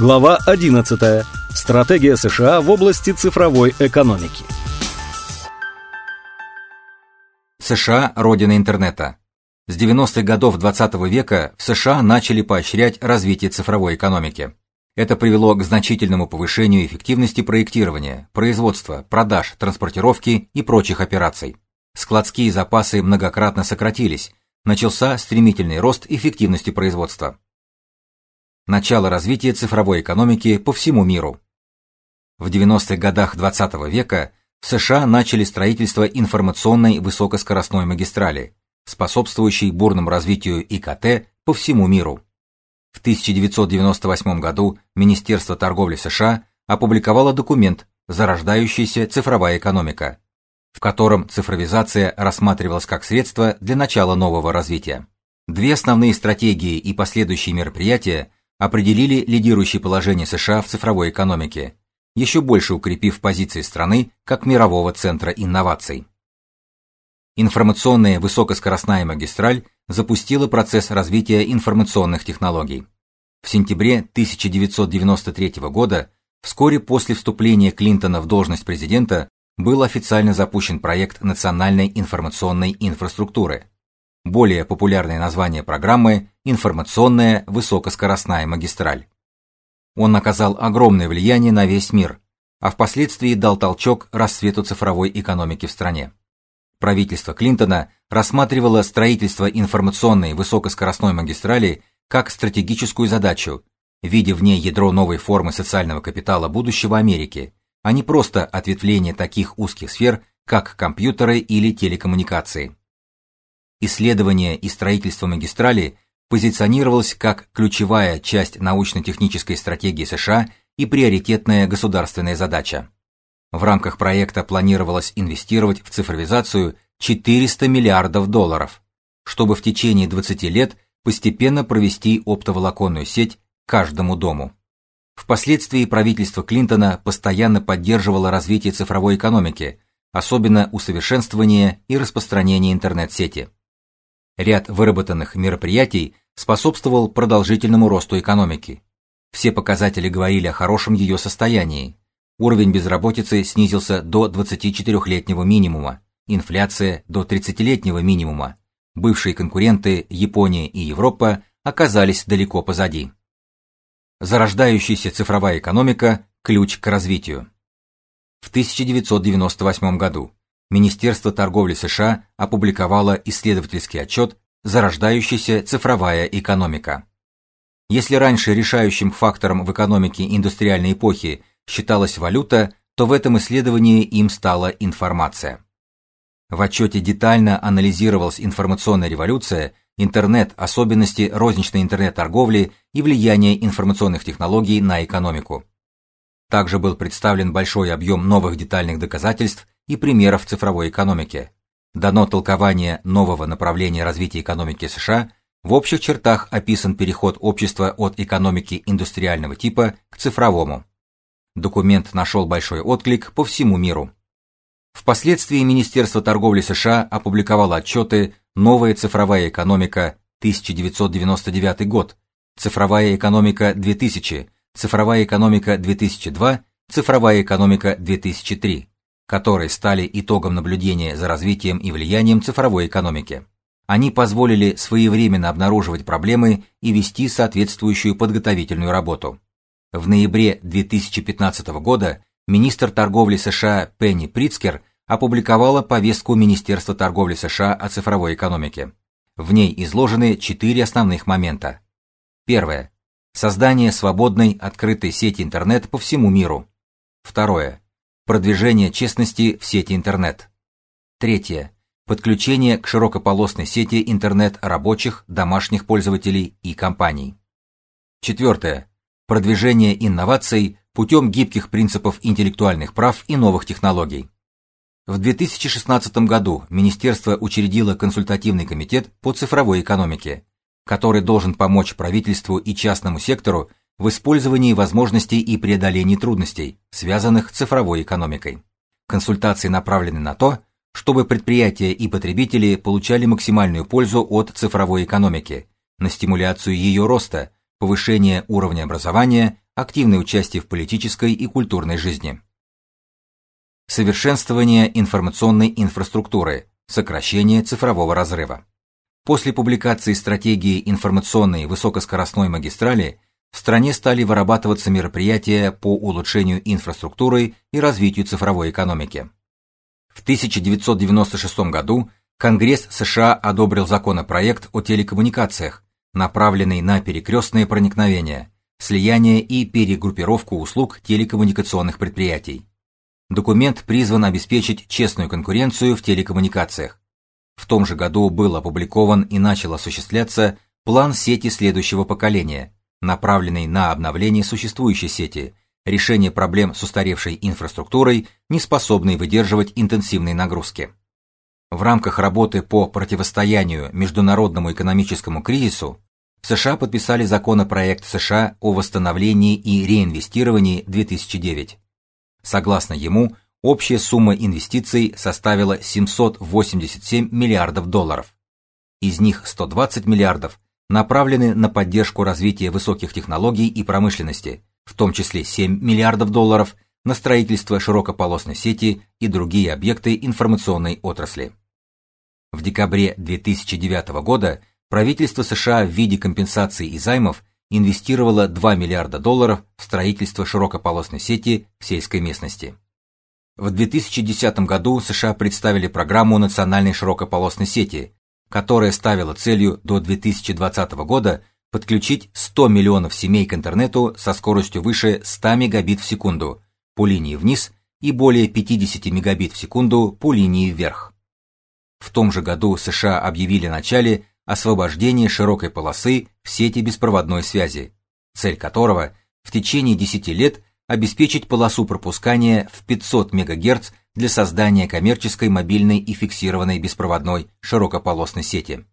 Глава 11. Стратегия США в области цифровой экономики. США – родина интернета. С 90-х годов 20 -го века в США начали поощрять развитие цифровой экономики. Это привело к значительному повышению эффективности проектирования, производства, продаж, транспортировки и прочих операций. Складские запасы многократно сократились, начался стремительный рост эффективности производства начало развития цифровой экономики по всему миру. В 90-х годах 20 -го века в США начали строительство информационной высокоскоростной магистрали, способствующей бурному развитию ИКТ по всему миру. В 1998 году Министерство торговли США опубликовало документ Зарождающаяся цифровая экономика, в котором цифровизация рассматривалась как средство для начала нового развития. Две основные стратегии и последующие мероприятия определили лидирующее положение США в цифровой экономике, еще больше укрепив позиции страны как мирового центра инноваций. Информационная высокоскоростная магистраль запустила процесс развития информационных технологий. В сентябре 1993 года, вскоре после вступления Клинтона в должность президента, был официально запущен проект национальной информационной инфраструктуры, более популярное название программы информационная высокоскоростная магистраль. Он оказал огромное влияние на весь мир, а впоследствии дал толчок расцвету цифровой экономики в стране. Правительство Клинтона рассматривало строительство информационной высокоскоростной магистрали как стратегическую задачу, видя в ней ядро новой формы социального капитала будущего Америки, а не просто ответвление таких узких сфер, как компьютеры или телекоммуникации. Исследование и строительство магистрали позиционировалось как ключевая часть научно-технической стратегии США и приоритетная государственная задача. В рамках проекта планировалось инвестировать в цифровизацию 400 миллиардов долларов, чтобы в течение 20 лет постепенно провести оптоволоконную сеть каждому дому. Впоследствии правительство Клинтона постоянно поддерживало развитие цифровой экономики, особенно усовершенствование и распространение интернет-сети. Ряд выработанных мероприятий способствовал продолжительному росту экономики. Все показатели говорили о хорошем ее состоянии. Уровень безработицы снизился до 24-летнего минимума, инфляция до 30-летнего минимума. Бывшие конкуренты Япония и Европа оказались далеко позади. Зарождающаяся цифровая экономика ключ к развитию. В 1998 году Министерство торговли США опубликовало исследовательский отчет «Зарождающаяся цифровая экономика». Если раньше решающим фактором в экономике индустриальной эпохи считалась валюта, то в этом исследовании им стала информация. В отчете детально анализировалась информационная революция, интернет, особенности розничной интернет-торговли и влияние информационных технологий на экономику. Также был представлен большой объем новых детальных доказательств и примеров цифровой экономики. Дано толкование нового направления развития экономики США, в общих чертах описан переход общества от экономики индустриального типа к цифровому. Документ нашел большой отклик по всему миру. Впоследствии Министерство торговли США опубликовало отчеты Новая цифровая экономика 1999 год, Цифровая экономика 2000, Цифровая экономика 2002, Цифровая экономика 2003 которые стали итогом наблюдения за развитием и влиянием цифровой экономики. Они позволили своевременно обнаруживать проблемы и вести соответствующую подготовительную работу. В ноябре 2015 года министр торговли США Пенни Прицкер опубликовала повестку Министерства торговли США о цифровой экономике. В ней изложены четыре основных момента. Первое создание свободной открытой сети интернет по всему миру. Второе Продвижение честности в сети интернет. Третье. Подключение к широкополосной сети интернет рабочих, домашних пользователей и компаний. Четвертое. Продвижение инноваций путем гибких принципов интеллектуальных прав и новых технологий. В 2016 году министерство учредило консультативный комитет по цифровой экономике, который должен помочь правительству и частному сектору в использовании возможностей и преодолении трудностей, связанных с цифровой экономикой. Консультации направлены на то, чтобы предприятия и потребители получали максимальную пользу от цифровой экономики, на стимуляцию ее роста, повышение уровня образования, активное участие в политической и культурной жизни. Совершенствование информационной инфраструктуры, сокращение цифрового разрыва. После публикации стратегии информационной высокоскоростной магистрали в стране стали вырабатываться мероприятия по улучшению инфраструктуры и развитию цифровой экономики. В 1996 году Конгресс США одобрил законопроект о телекоммуникациях, направленный на перекрестное проникновение, слияние и перегруппировку услуг телекоммуникационных предприятий. Документ призван обеспечить честную конкуренцию в телекоммуникациях. В том же году был опубликован и начал осуществляться план сети следующего поколения, направленный на обновление существующей сети, решение проблем с устаревшей инфраструктурой, не способной выдерживать интенсивные нагрузки. В рамках работы по противостоянию международному экономическому кризису в США подписали законопроект США о восстановлении и реинвестировании 2009. Согласно ему, общая сумма инвестиций составила 787 миллиардов долларов. Из них 120 миллиардов направлены на поддержку развития высоких технологий и промышленности, в том числе 7 миллиардов долларов на строительство широкополосной сети и другие объекты информационной отрасли. В декабре 2009 года правительство США в виде компенсаций и займов инвестировало 2 миллиарда долларов в строительство широкополосной сети в сельской местности. В 2010 году США представили программу национальной широкополосной сети, которая ставила целью до 2020 года подключить 100 миллионов семей к интернету со скоростью выше 100 мегабит в секунду по линии вниз и более 50 мегабит в секунду по линии вверх. В том же году США объявили о начале освобождения широкой полосы в сети беспроводной связи, цель которого в течение 10 лет обеспечить полосу пропускания в 500 МГц для создания коммерческой мобильной и фиксированной беспроводной широкополосной сети.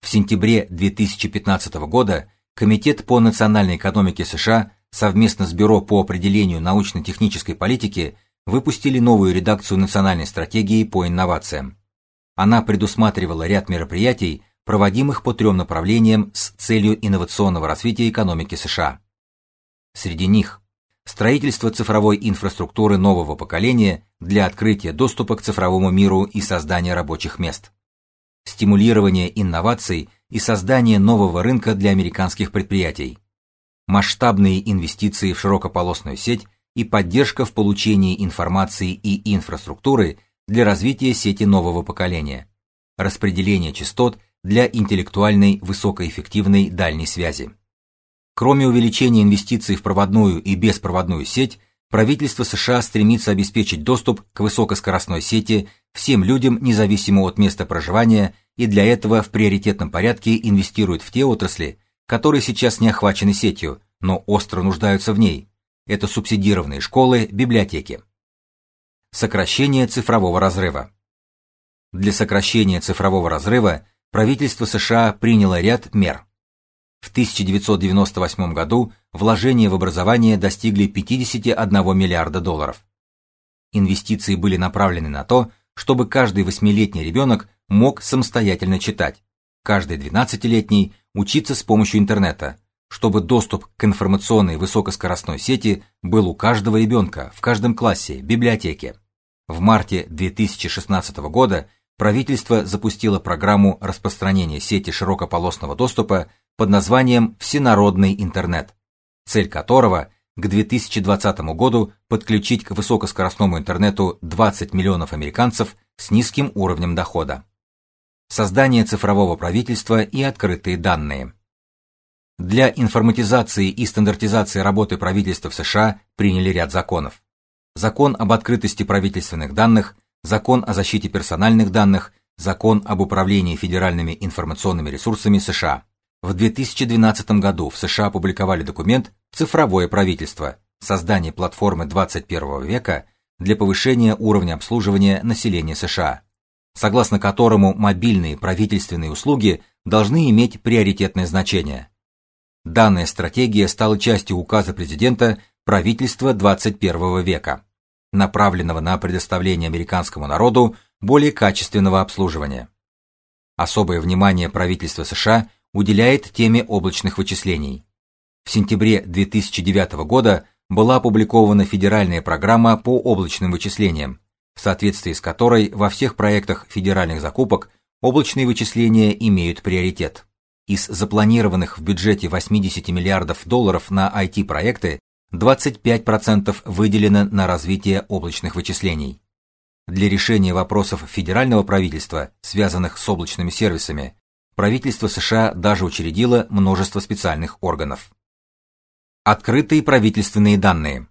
В сентябре 2015 года Комитет по национальной экономике США совместно с Бюро по определению научно-технической политики выпустили новую редакцию национальной стратегии по инновациям. Она предусматривала ряд мероприятий, проводимых по трем направлениям с целью инновационного развития экономики США. Среди них строительство цифровой инфраструктуры нового поколения для открытия доступа к цифровому миру и создания рабочих мест, стимулирование инноваций и создание нового рынка для американских предприятий, масштабные инвестиции в широкополосную сеть и поддержка в получении информации и инфраструктуры для развития сети нового поколения, распределение частот для интеллектуальной высокоэффективной дальней связи. Кроме увеличения инвестиций в проводную и беспроводную сеть, правительство США стремится обеспечить доступ к высокоскоростной сети всем людям независимо от места проживания и для этого в приоритетном порядке инвестирует в те отрасли, которые сейчас не охвачены сетью, но остро нуждаются в ней. Это субсидированные школы, библиотеки. Сокращение цифрового разрыва. Для сокращения цифрового разрыва правительство США приняло ряд мер. В 1998 году вложения в образование достигли 51 миллиарда долларов. Инвестиции были направлены на то, чтобы каждый восьмилетний ребенок мог самостоятельно читать, каждый двенадцатилетний учиться с помощью интернета, чтобы доступ к информационной высокоскоростной сети был у каждого ребенка в каждом классе, библиотеке. В марте 2016 года правительство запустило программу распространения сети широкополосного доступа под названием Всенародный интернет, цель которого к 2020 году подключить к высокоскоростному интернету 20 миллионов американцев с низким уровнем дохода. Создание цифрового правительства и открытые данные. Для информатизации и стандартизации работы правительства в США приняли ряд законов. Закон об открытости правительственных данных, Закон о защите персональных данных, Закон об управлении федеральными информационными ресурсами США. В 2012 году в США опубликовали документ Цифровое правительство. Создание платформы 21 века для повышения уровня обслуживания населения США, согласно которому мобильные правительственные услуги должны иметь приоритетное значение. Данная стратегия стала частью указа президента правительства 21 века, направленного на предоставление американскому народу более качественного обслуживания. Особое внимание правительство США уделяет теме облачных вычислений. В сентябре 2009 года была опубликована федеральная программа по облачным вычислениям, в соответствии с которой во всех проектах федеральных закупок облачные вычисления имеют приоритет. Из запланированных в бюджете 80 миллиардов долларов на IT-проекты 25% выделено на развитие облачных вычислений. Для решения вопросов федерального правительства, связанных с облачными сервисами, правительство США даже учредило множество специальных органов. Открытые правительственные данные.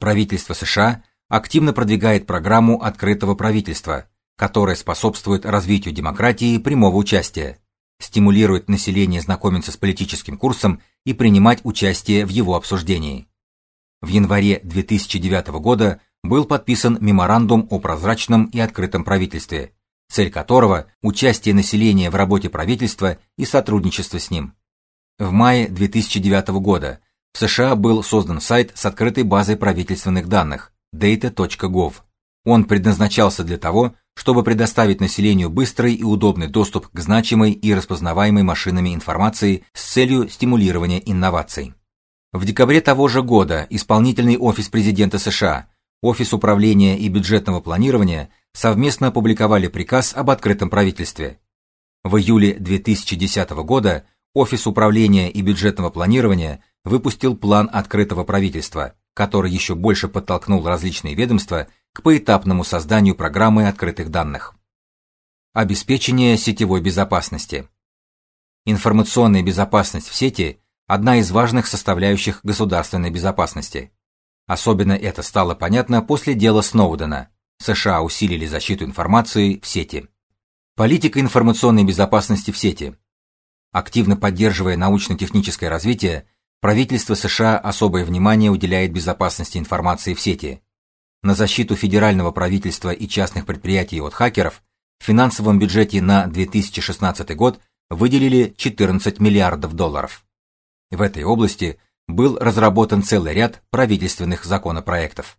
Правительство США активно продвигает программу открытого правительства, которая способствует развитию демократии и прямого участия, стимулирует население знакомиться с политическим курсом и принимать участие в его обсуждении. В январе 2009 года был подписан меморандум о прозрачном и открытом правительстве, цель которого участие населения в работе правительства и сотрудничество с ним. В мае 2009 года в США был создан сайт с открытой базой правительственных данных data.gov. Он предназначался для того, чтобы предоставить населению быстрый и удобный доступ к значимой и распознаваемой машинами информации с целью стимулирования инноваций. В декабре того же года исполнительный офис президента США, Офис управления и бюджетного планирования совместно опубликовали приказ об открытом правительстве. В июле 2010 года Офис управления и бюджетного планирования выпустил план открытого правительства, который еще больше подтолкнул различные ведомства к поэтапному созданию программы открытых данных. Обеспечение сетевой безопасности. Информационная безопасность в сети одна из важных составляющих государственной безопасности. Особенно это стало понятно после дела Сноудена. США усилили защиту информации в сети. Политика информационной безопасности в сети. Активно поддерживая научно-техническое развитие, правительство США особое внимание уделяет безопасности информации в сети, на защиту федерального правительства и частных предприятий от хакеров в финансовом бюджете на 2016 год выделили 14 миллиардов долларов. В этой области был разработан целый ряд правительственных законопроектов.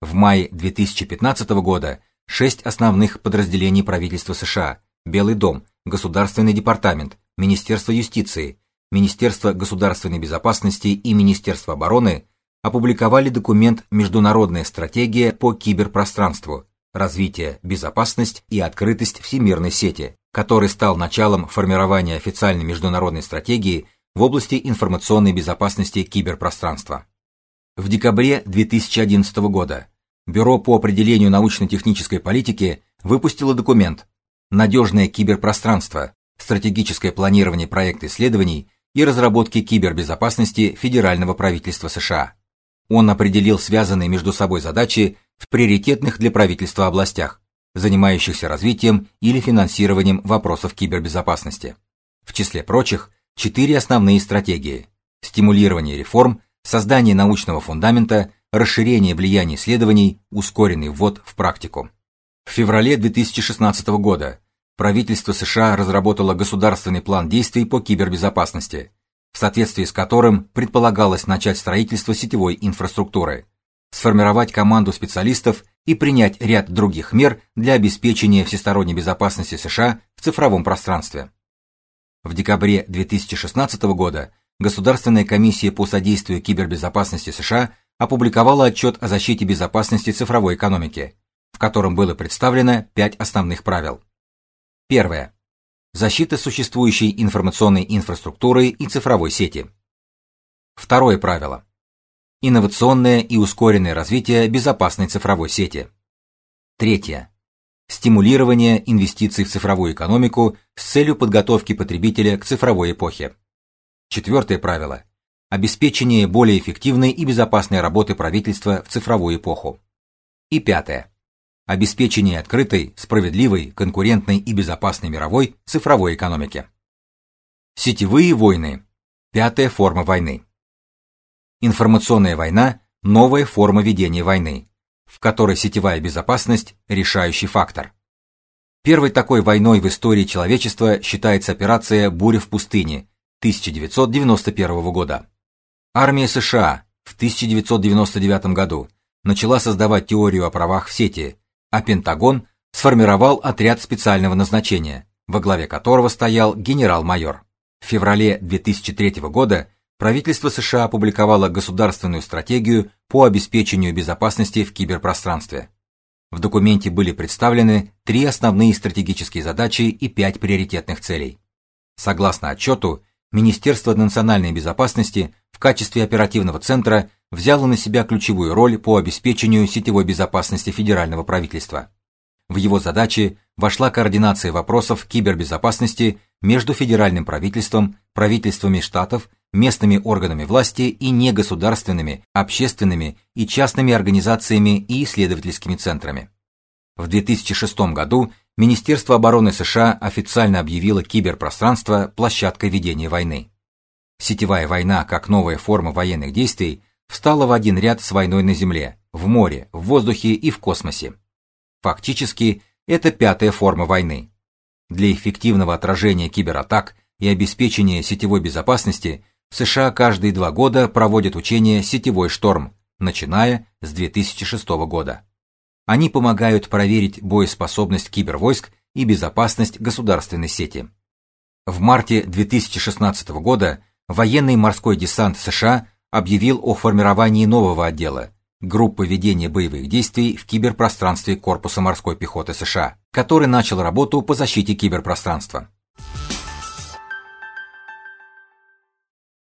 В мае 2015 года шесть основных подразделений правительства США: Белый дом, Государственный департамент, Министерство юстиции, Министерство государственной безопасности и Министерство обороны опубликовали документ Международная стратегия по киберпространству: развитие, безопасность и открытость всемирной сети, который стал началом формирования официальной международной стратегии в области информационной безопасности киберпространства. В декабре 2011 года Бюро по определению научно-технической политики выпустило документ Надежное киберпространство. Стратегическое планирование проекта исследований и разработки кибербезопасности федерального правительства США. Он определил связанные между собой задачи в приоритетных для правительства областях, занимающихся развитием или финансированием вопросов кибербезопасности. В числе прочих, четыре основные стратегии: стимулирование реформ, создание научного фундамента, расширение влияния исследований, ускоренный ввод в практику. В феврале 2016 года правительство США разработало государственный план действий по кибербезопасности, в соответствии с которым предполагалось начать строительство сетевой инфраструктуры, сформировать команду специалистов и принять ряд других мер для обеспечения всесторонней безопасности США в цифровом пространстве. В декабре 2016 года Государственная комиссия по содействию кибербезопасности США опубликовала отчет о защите безопасности цифровой экономики, в котором было представлено пять основных правил. Первое защита существующей информационной инфраструктуры и цифровой сети. Второе правило. Инновационное и ускоренное развитие безопасной цифровой сети. Третье. Стимулирование инвестиций в цифровую экономику с целью подготовки потребителя к цифровой эпохе. Четвертое правило. Обеспечение более эффективной и безопасной работы правительства в цифровую эпоху. И пятое обеспечение открытой, справедливой, конкурентной и безопасной мировой цифровой экономики. Сетевые войны. Пятая форма войны. Информационная война новая форма ведения войны, в которой сетевая безопасность решающий фактор. Первой такой войной в истории человечества считается операция Буря в пустыне 1991 года. Армия США в 1999 году начала создавать теорию о правах в сети, а Пентагон сформировал отряд специального назначения, во главе которого стоял генерал-майор. В феврале 2003 года правительство США опубликовало государственную стратегию по обеспечению безопасности в киберпространстве. В документе были представлены три основные стратегические задачи и пять приоритетных целей. Согласно отчету, Министерство национальной безопасности в качестве оперативного центра взяло на себя ключевую роль по обеспечению сетевой безопасности федерального правительства. В его задачи вошла координация вопросов кибербезопасности между федеральным правительством, правительствами штатов, местными органами власти и негосударственными, общественными и частными организациями и исследовательскими центрами. В 2006 году Министерство обороны США официально объявило киберпространство площадкой ведения войны. Сетевая война, как новая форма военных действий, встала в один ряд с войной на земле, в море, в воздухе и в космосе. Фактически, это пятая форма войны. Для эффективного отражения кибератак и обеспечения сетевой безопасности США каждые два года проводят учение Сетевой шторм, начиная с 2006 года. Они помогают проверить боеспособность кибервойск и безопасность государственной сети. В марте 2016 года военный морской десант США объявил о формировании нового отдела группы ведения боевых действий в киберпространстве Корпуса морской пехоты США, который начал работу по защите киберпространства.